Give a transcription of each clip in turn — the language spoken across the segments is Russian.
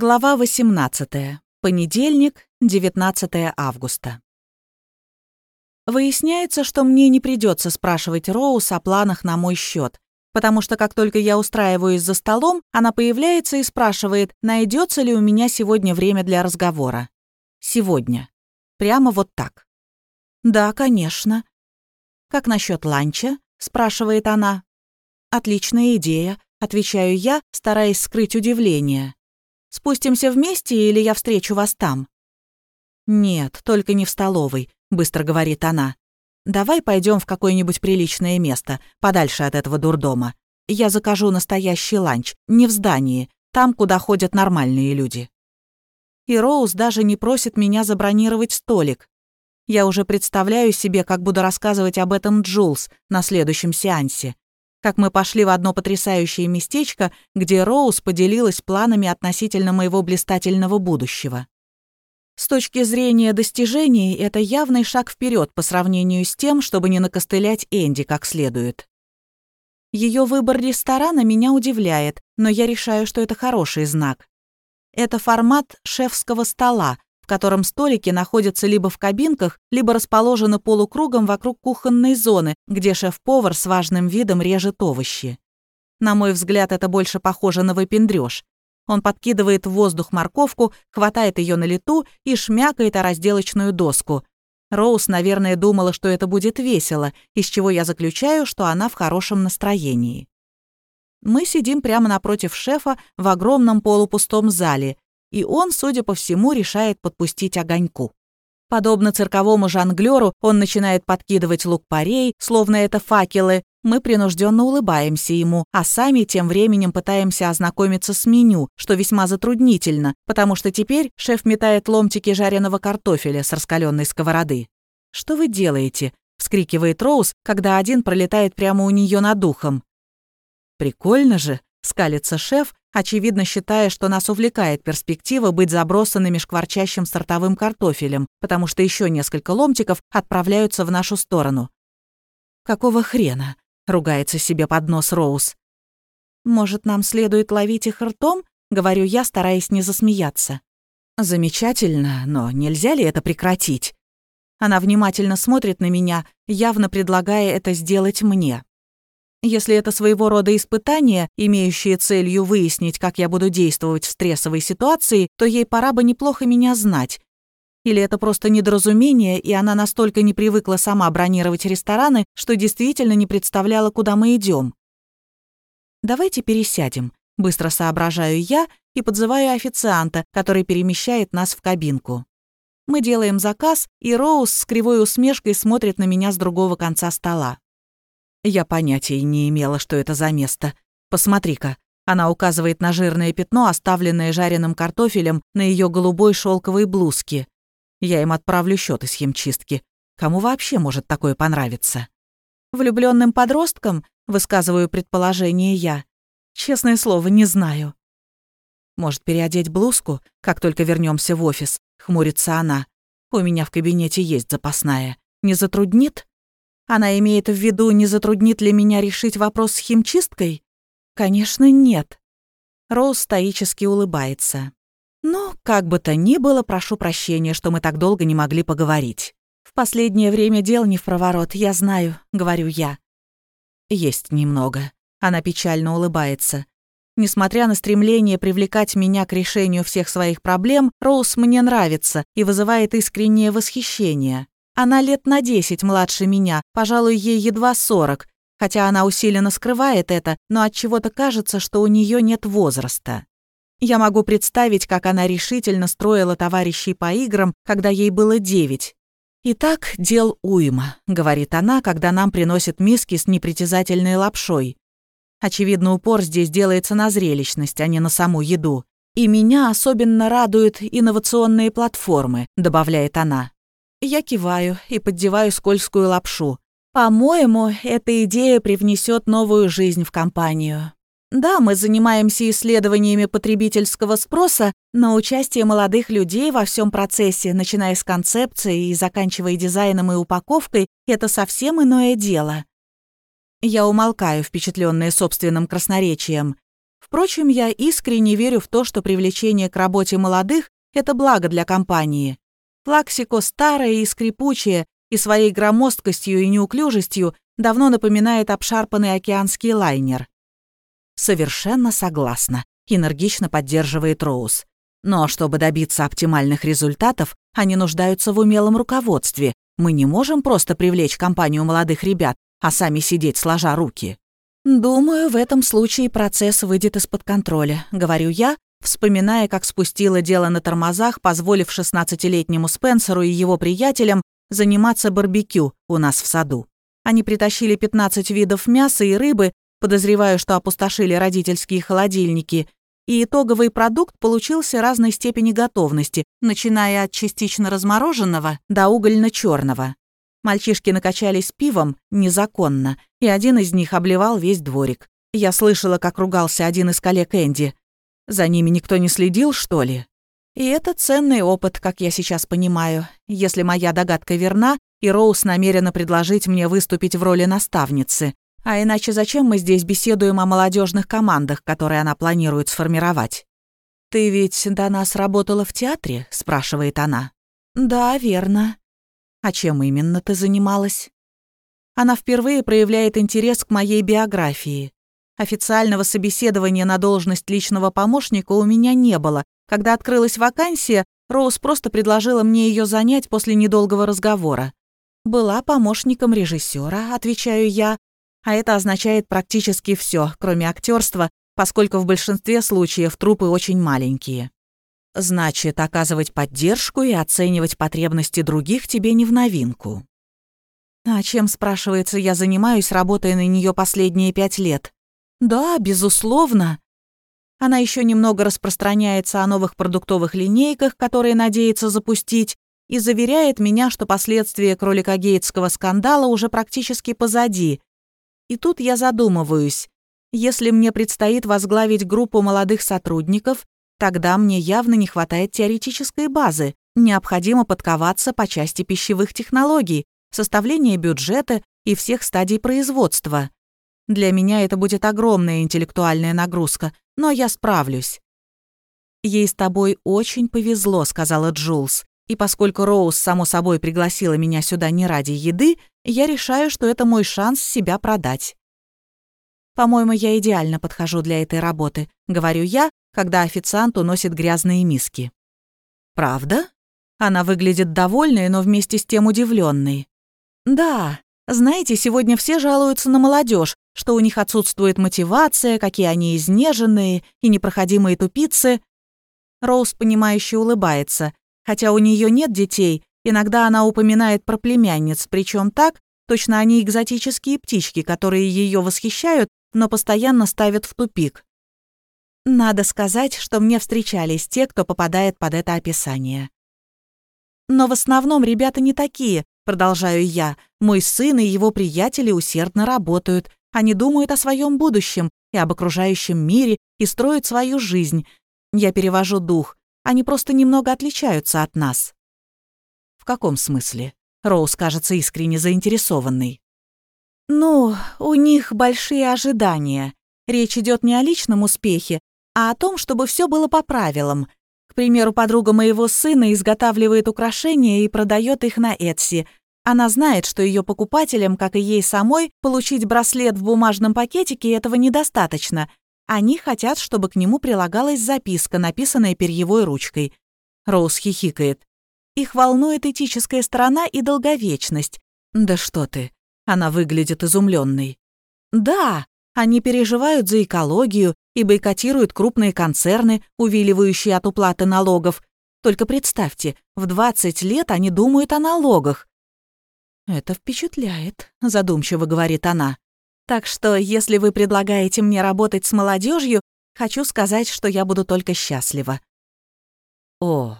Глава 18. Понедельник, 19 августа. Выясняется, что мне не придется спрашивать Роуз о планах на мой счет, потому что как только я устраиваюсь за столом, она появляется и спрашивает, найдется ли у меня сегодня время для разговора. Сегодня. Прямо вот так. «Да, конечно». «Как насчет ланча?» — спрашивает она. «Отличная идея», — отвечаю я, стараясь скрыть удивление. Спустимся вместе или я встречу вас там?» «Нет, только не в столовой», — быстро говорит она. «Давай пойдем в какое-нибудь приличное место, подальше от этого дурдома. Я закажу настоящий ланч, не в здании, там, куда ходят нормальные люди». И Роуз даже не просит меня забронировать столик. Я уже представляю себе, как буду рассказывать об этом Джулс на следующем сеансе как мы пошли в одно потрясающее местечко, где Роуз поделилась планами относительно моего блистательного будущего. С точки зрения достижений, это явный шаг вперед по сравнению с тем, чтобы не накостылять Энди как следует. Ее выбор ресторана меня удивляет, но я решаю, что это хороший знак. Это формат шефского стола, котором столики находятся либо в кабинках, либо расположены полукругом вокруг кухонной зоны, где шеф-повар с важным видом режет овощи. На мой взгляд, это больше похоже на выпендрёж. Он подкидывает в воздух морковку, хватает ее на лету и шмякает о разделочную доску. Роуз, наверное, думала, что это будет весело, из чего я заключаю, что она в хорошем настроении. Мы сидим прямо напротив шефа в огромном полупустом зале, и он, судя по всему, решает подпустить огоньку. Подобно цирковому жонглёру, он начинает подкидывать лук-порей, словно это факелы. Мы принужденно улыбаемся ему, а сами тем временем пытаемся ознакомиться с меню, что весьма затруднительно, потому что теперь шеф метает ломтики жареного картофеля с раскаленной сковороды. «Что вы делаете?» — вскрикивает Роуз, когда один пролетает прямо у нее над ухом. «Прикольно же!» — скалится шеф, очевидно считая, что нас увлекает перспектива быть забросанными шкварчащим сортовым картофелем, потому что еще несколько ломтиков отправляются в нашу сторону. «Какого хрена?» — ругается себе под нос Роуз. «Может, нам следует ловить их ртом?» — говорю я, стараясь не засмеяться. «Замечательно, но нельзя ли это прекратить?» Она внимательно смотрит на меня, явно предлагая это сделать мне. Если это своего рода испытание, имеющее целью выяснить, как я буду действовать в стрессовой ситуации, то ей пора бы неплохо меня знать. Или это просто недоразумение, и она настолько не привыкла сама бронировать рестораны, что действительно не представляла, куда мы идем. «Давайте пересядем», — быстро соображаю я и подзываю официанта, который перемещает нас в кабинку. Мы делаем заказ, и Роуз с кривой усмешкой смотрит на меня с другого конца стола. Я понятия не имела, что это за место. Посмотри-ка. Она указывает на жирное пятно, оставленное жареным картофелем на ее голубой шелковой блузке. Я им отправлю счет из химчистки. Кому вообще может такое понравиться? Влюбленным подросткам, высказываю предположение я. Честное слово, не знаю. Может, переодеть блузку, как только вернемся в офис, хмурится она. У меня в кабинете есть запасная. Не затруднит? Она имеет в виду, не затруднит ли меня решить вопрос с химчисткой? Конечно, нет. Роуз стоически улыбается. Ну, как бы то ни было, прошу прощения, что мы так долго не могли поговорить. В последнее время дел не в проворот, я знаю, говорю я. Есть немного. Она печально улыбается. Несмотря на стремление привлекать меня к решению всех своих проблем, Роуз мне нравится и вызывает искреннее восхищение. Она лет на десять младше меня, пожалуй, ей едва сорок, хотя она усиленно скрывает это, но от чего-то кажется, что у нее нет возраста. Я могу представить, как она решительно строила товарищей по играм, когда ей было девять. «Итак, дел уйма», — говорит она, когда нам приносят миски с непритязательной лапшой. Очевидно, упор здесь делается на зрелищность, а не на саму еду. «И меня особенно радуют инновационные платформы», — добавляет она. Я киваю и поддеваю скользкую лапшу. По-моему, эта идея привнесет новую жизнь в компанию. Да, мы занимаемся исследованиями потребительского спроса, но участие молодых людей во всем процессе, начиная с концепции и заканчивая дизайном и упаковкой, это совсем иное дело. Я умолкаю, впечатленная собственным красноречием. Впрочем, я искренне верю в то, что привлечение к работе молодых – это благо для компании. Плаксико старое и скрипучее, и своей громоздкостью и неуклюжестью давно напоминает обшарпанный океанский лайнер. «Совершенно согласна», — энергично поддерживает Роуз. «Но чтобы добиться оптимальных результатов, они нуждаются в умелом руководстве. Мы не можем просто привлечь компанию молодых ребят, а сами сидеть сложа руки». «Думаю, в этом случае процесс выйдет из-под контроля», — говорю я, вспоминая, как спустила дело на тормозах, позволив 16-летнему Спенсеру и его приятелям заниматься барбекю у нас в саду. Они притащили 15 видов мяса и рыбы, подозреваю, что опустошили родительские холодильники, и итоговый продукт получился разной степени готовности, начиная от частично размороженного до угольно черного Мальчишки накачались пивом незаконно, и один из них обливал весь дворик. Я слышала, как ругался один из коллег Энди. За ними никто не следил, что ли? И это ценный опыт, как я сейчас понимаю. Если моя догадка верна, и Роуз намерена предложить мне выступить в роли наставницы. А иначе зачем мы здесь беседуем о молодежных командах, которые она планирует сформировать? «Ты ведь до нас работала в театре?» – спрашивает она. «Да, верно». «А чем именно ты занималась?» Она впервые проявляет интерес к моей биографии. Официального собеседования на должность личного помощника у меня не было, когда открылась вакансия, Роуз просто предложила мне ее занять после недолгого разговора. «Была помощником режиссера, отвечаю я, а это означает практически все, кроме актерства, поскольку в большинстве случаев трупы очень маленькие. Значит, оказывать поддержку и оценивать потребности других тебе не в новинку. А чем, спрашивается, я занимаюсь, работая на нее последние пять лет? Да, безусловно. Она еще немного распространяется о новых продуктовых линейках, которые надеется запустить, и заверяет меня, что последствия кроликогейтского скандала уже практически позади. И тут я задумываюсь. Если мне предстоит возглавить группу молодых сотрудников, тогда мне явно не хватает теоретической базы. Необходимо подковаться по части пищевых технологий, составления бюджета и всех стадий производства. Для меня это будет огромная интеллектуальная нагрузка, но я справлюсь. «Ей с тобой очень повезло», — сказала Джулс. «И поскольку Роуз, само собой, пригласила меня сюда не ради еды, я решаю, что это мой шанс себя продать». «По-моему, я идеально подхожу для этой работы», — говорю я, когда официант уносит грязные миски. «Правда?» Она выглядит довольной, но вместе с тем удивленной. «Да, знаете, сегодня все жалуются на молодежь, что у них отсутствует мотивация, какие они изнеженные и непроходимые тупицы. Роуз, понимающе улыбается. Хотя у нее нет детей, иногда она упоминает про племянниц, причем так, точно они экзотические птички, которые ее восхищают, но постоянно ставят в тупик. Надо сказать, что мне встречались те, кто попадает под это описание. Но в основном ребята не такие, Продолжаю я. Мой сын и его приятели усердно работают. Они думают о своем будущем и об окружающем мире и строят свою жизнь. Я перевожу дух. Они просто немного отличаются от нас. В каком смысле? Роуз кажется искренне заинтересованной. Ну, у них большие ожидания. Речь идет не о личном успехе, а о том, чтобы все было по правилам. К примеру, подруга моего сына изготавливает украшения и продает их на Etsy – она знает, что ее покупателям, как и ей самой, получить браслет в бумажном пакетике этого недостаточно. Они хотят, чтобы к нему прилагалась записка, написанная перьевой ручкой. Роуз хихикает. Их волнует этическая сторона и долговечность. Да что ты. Она выглядит изумленной. Да, они переживают за экологию и бойкотируют крупные концерны, увиливающие от уплаты налогов. Только представьте, в 20 лет они думают о налогах. «Это впечатляет», — задумчиво говорит она. «Так что, если вы предлагаете мне работать с молодежью, хочу сказать, что я буду только счастлива». «О,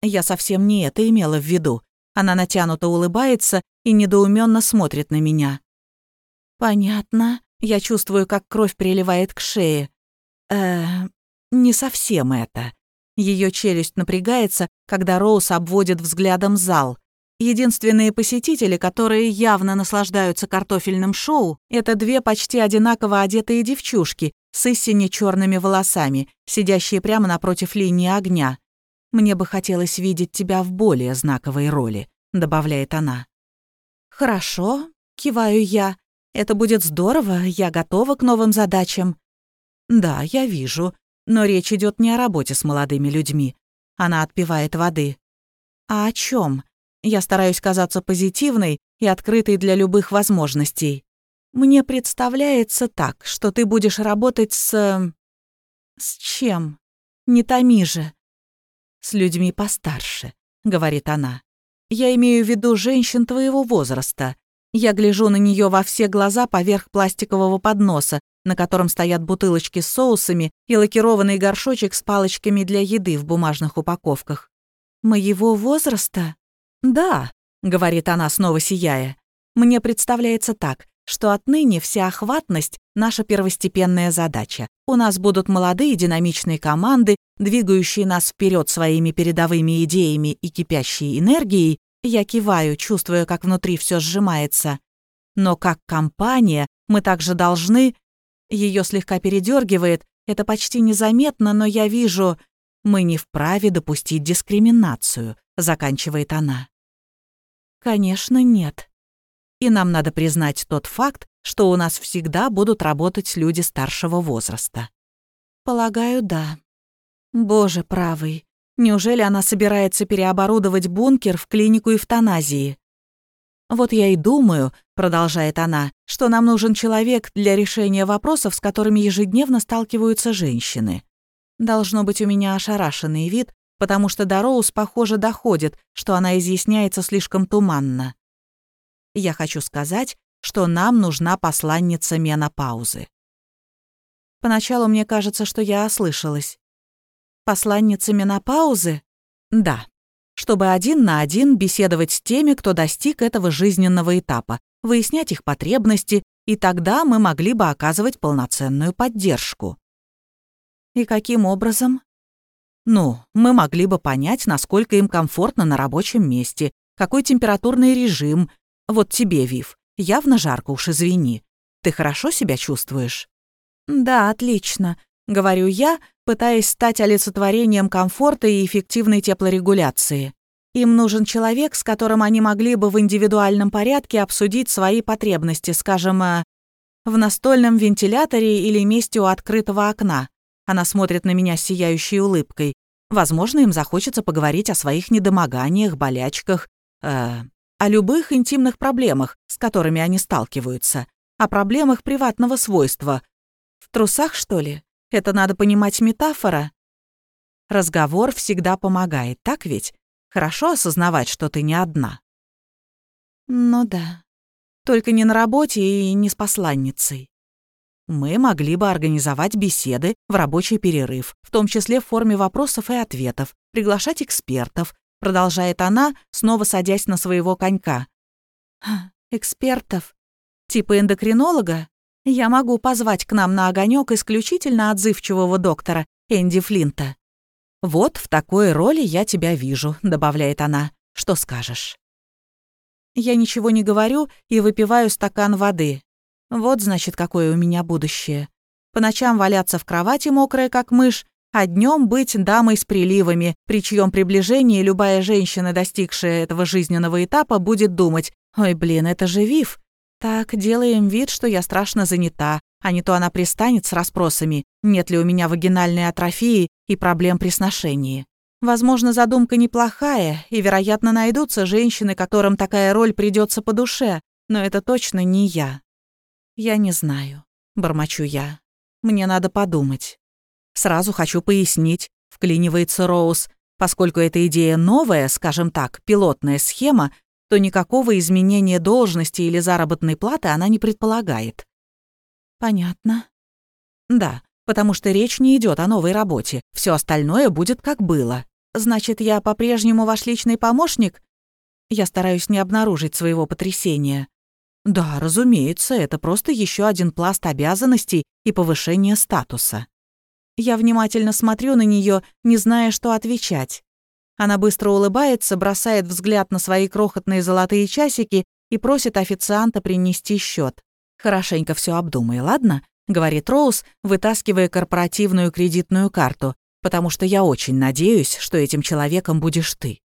я совсем не это имела в виду». Она натянуто улыбается и недоуменно смотрит на меня. «Понятно. Я чувствую, как кровь приливает к шее. Э, не совсем это». Ее челюсть напрягается, когда Роуз обводит взглядом зал. Единственные посетители, которые явно наслаждаются картофельным шоу, это две почти одинаково одетые девчушки, с истине черными волосами, сидящие прямо напротив линии огня. «Мне бы хотелось видеть тебя в более знаковой роли», — добавляет она. «Хорошо», — киваю я. «Это будет здорово, я готова к новым задачам». «Да, я вижу, но речь идет не о работе с молодыми людьми». Она отпивает воды. «А о чем? Я стараюсь казаться позитивной и открытой для любых возможностей. Мне представляется так, что ты будешь работать с... С чем? Не томи же. С людьми постарше, говорит она. Я имею в виду женщин твоего возраста. Я гляжу на нее во все глаза поверх пластикового подноса, на котором стоят бутылочки с соусами и лакированный горшочек с палочками для еды в бумажных упаковках. «Моего возраста?» «Да», — говорит она, снова сияя. «Мне представляется так что отныне вся охватность — наша первостепенная задача. У нас будут молодые динамичные команды, двигающие нас вперед своими передовыми идеями и кипящей энергией. Я киваю, чувствуя, как внутри все сжимается. Но как компания мы также должны... Ее слегка передергивает, это почти незаметно, но я вижу... Мы не вправе допустить дискриминацию, заканчивает она. Конечно, нет. И нам надо признать тот факт, что у нас всегда будут работать люди старшего возраста. Полагаю, да. Боже правый, неужели она собирается переоборудовать бункер в клинику эвтаназии? Вот я и думаю, продолжает она, что нам нужен человек для решения вопросов, с которыми ежедневно сталкиваются женщины. Должно быть у меня ошарашенный вид, потому что до Роуз, похоже, доходит, что она изъясняется слишком туманно. Я хочу сказать, что нам нужна посланница менопаузы. Поначалу мне кажется, что я ослышалась. Посланница менопаузы? Да. Чтобы один на один беседовать с теми, кто достиг этого жизненного этапа, выяснять их потребности, и тогда мы могли бы оказывать полноценную поддержку. И каким образом? Ну, мы могли бы понять, насколько им комфортно на рабочем месте, какой температурный режим, вот тебе, Вив, явно жарко уж извини. Ты хорошо себя чувствуешь?» «Да, отлично», — говорю я, пытаясь стать олицетворением комфорта и эффективной теплорегуляции. Им нужен человек, с которым они могли бы в индивидуальном порядке обсудить свои потребности, скажем, э, в настольном вентиляторе или месте у открытого окна. Она смотрит на меня с сияющей улыбкой. Возможно, им захочется поговорить о своих недомоганиях, болячках, э, о любых интимных проблемах, с которыми они сталкиваются, о проблемах приватного свойства. В трусах, что ли? Это надо понимать метафора? Разговор всегда помогает, так ведь? Хорошо осознавать, что ты не одна. Ну да. Только не на работе и не с посланницей. Мы могли бы организовать беседы в рабочий перерыв, в том числе в форме вопросов и ответов, приглашать экспертов, продолжает она, снова садясь на своего конька. «Экспертов? Типа эндокринолога? Я могу позвать к нам на огонек исключительно отзывчивого доктора Энди Флинта». «Вот в такой роли я тебя вижу», — добавляет она. «Что скажешь?» Я ничего не говорю и выпиваю стакан воды. Вот, значит, какое у меня будущее. По ночам валяться в кровати, мокрая как мышь, а днем быть дамой с приливами, при чьем приближении любая женщина, достигшая этого жизненного этапа, будет думать «Ой, блин, это же Вив». Так, делаем вид, что я страшно занята, а не то она пристанет с расспросами, нет ли у меня вагинальной атрофии и проблем при сношении. Возможно, задумка неплохая, и, вероятно, найдутся женщины, которым такая роль придется по душе, но это точно не я. Я не знаю, бормочу я. Мне надо подумать. Сразу хочу пояснить, вклинивается Роуз, поскольку эта идея новая, скажем так, пилотная схема, то никакого изменения должности или заработной платы она не предполагает. Понятно. Да, потому что речь не идет о новой работе. Все остальное будет как было. Значит, я по-прежнему ваш личный помощник? Я стараюсь не обнаружить своего потрясения. Да, разумеется, это просто еще один пласт обязанностей и повышение статуса. Я внимательно смотрю на нее, не зная, что отвечать. Она быстро улыбается, бросает взгляд на свои крохотные золотые часики и просит официанта принести счет. «Хорошенько все обдумай, ладно?» — говорит Роуз, вытаскивая корпоративную кредитную карту, «потому что я очень надеюсь, что этим человеком будешь ты».